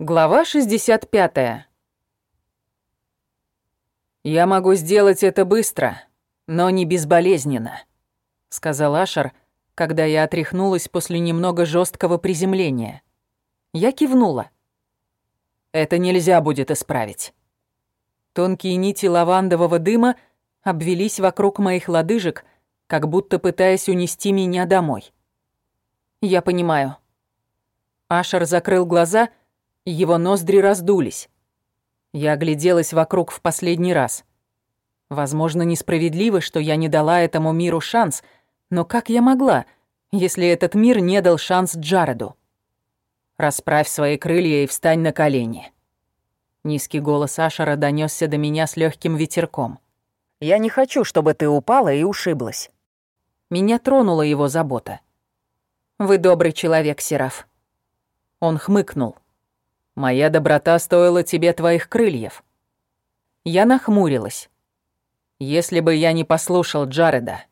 Глава 65. «Я могу сделать это быстро, но не безболезненно», — сказал Ашер, когда я отряхнулась после немного жесткого приземления. Я кивнула. «Это нельзя будет исправить». Тонкие нити лавандового дыма обвелись вокруг моих лодыжек, как будто пытаясь унести меня домой. «Я понимаю». Ашер закрыл глаза — его ноздри раздулись. Я огляделась вокруг в последний раз. Возможно, несправедливо, что я не дала этому миру шанс, но как я могла, если этот мир не дал шанс Джареду? Расправь свои крылья и встань на колени. Низкий голос Ашера донесся до меня с легким ветерком. Я не хочу, чтобы ты упала и ушиблась. Меня тронула его забота. Вы добрый человек, Сераф. Он хмыкнул. Моя доброта стоила тебе твоих крыльев. Я нахмурилась. Если бы я не послушал Джареда.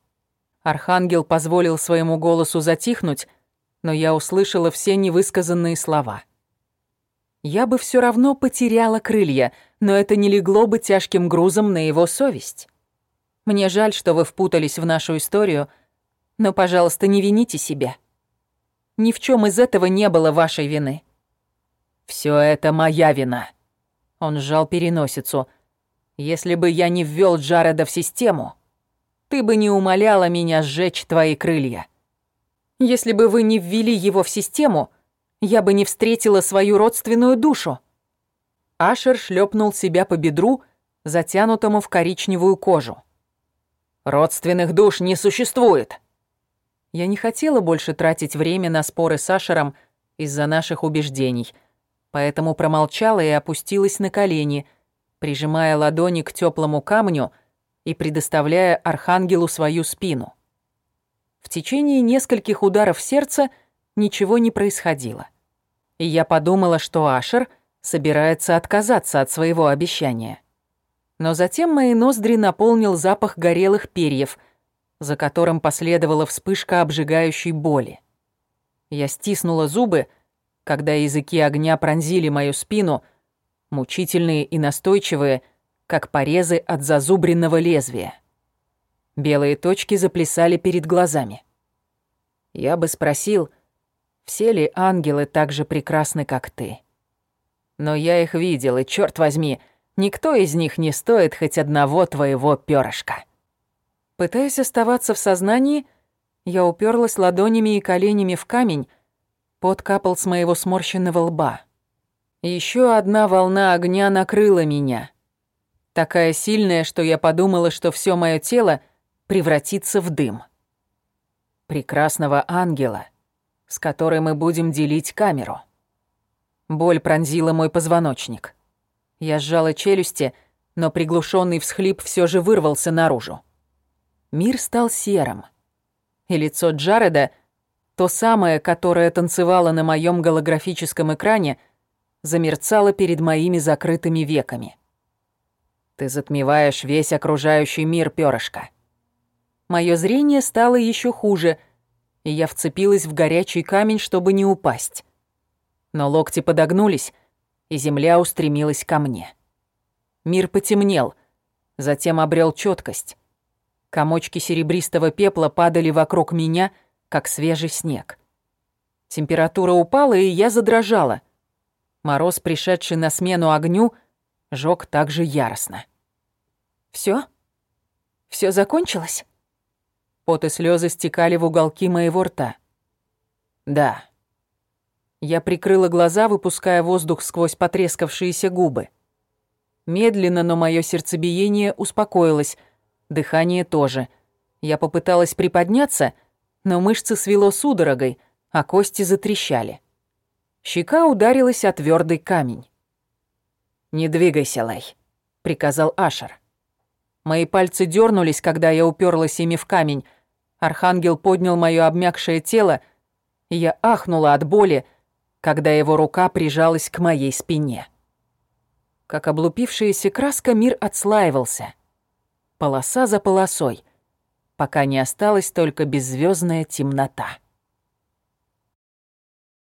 Архангел позволил своему голосу затихнуть, но я услышала все невысказанные слова. Я бы все равно потеряла крылья, но это не легло бы тяжким грузом на его совесть. Мне жаль, что вы впутались в нашу историю, но, пожалуйста, не вините себя. Ни в чем из этого не было вашей вины. Все это моя вина. Он сжал переносицу. Если бы я не ввел Джареда в систему, ты бы не умоляла меня сжечь твои крылья. Если бы вы не ввели его в систему, я бы не встретила свою родственную душу. Ашер шлепнул себя по бедру, затянутому в коричневую кожу. Родственных душ не существует. Я не хотела больше тратить время на споры с Ашером из-за наших убеждений — поэтому промолчала и опустилась на колени, прижимая ладони к теплому камню и предоставляя архангелу свою спину. В течение нескольких ударов сердца ничего не происходило. И я подумала, что Ашер собирается отказаться от своего обещания. Но затем мои ноздри наполнил запах горелых перьев, за которым последовала вспышка обжигающей боли. Я стиснула зубы, когда языки огня пронзили мою спину, мучительные и настойчивые, как порезы от зазубренного лезвия. Белые точки заплясали перед глазами. Я бы спросил, все ли ангелы так же прекрасны, как ты? Но я их видел, и, черт возьми, никто из них не стоит хоть одного твоего перышка. Пытаясь оставаться в сознании, я уперлась ладонями и коленями в камень, Пот капал с моего сморщенного лба. Еще одна волна огня накрыла меня. Такая сильная, что я подумала, что все мое тело превратится в дым. Прекрасного ангела, с которой мы будем делить камеру. Боль пронзила мой позвоночник. Я сжала челюсти, но приглушенный всхлип все же вырвался наружу. Мир стал серым, и лицо Джареда — то самое, которое танцевало на моем голографическом экране, замерцало перед моими закрытыми веками. Ты затмеваешь весь окружающий мир, перышко. Мое зрение стало еще хуже, и я вцепилась в горячий камень, чтобы не упасть. Но локти подогнулись, и земля устремилась ко мне. Мир потемнел, затем обрел четкость. Комочки серебристого пепла падали вокруг меня — как свежий снег. Температура упала, и я задрожала. Мороз, пришедший на смену огню, жёг так же яростно. Всё? Всё закончилось?» Пот и слёзы стекали в уголки моего рта. «Да». Я прикрыла глаза, выпуская воздух сквозь потрескавшиеся губы. Медленно, но моё сердцебиение успокоилось, дыхание тоже. Я попыталась приподняться — но мышцы свело судорогой, а кости затрещали. Щека ударилась о твердый камень. «Не двигайся, Лэй», — приказал Ашер. Мои пальцы дернулись, когда я уперлась ими в камень. Архангел поднял моё обмякшее тело, и я ахнула от боли, когда его рука прижалась к моей спине. Как облупившаяся краска мир отслаивался. Полоса за полосой — пока не осталась только беззвездная темнота.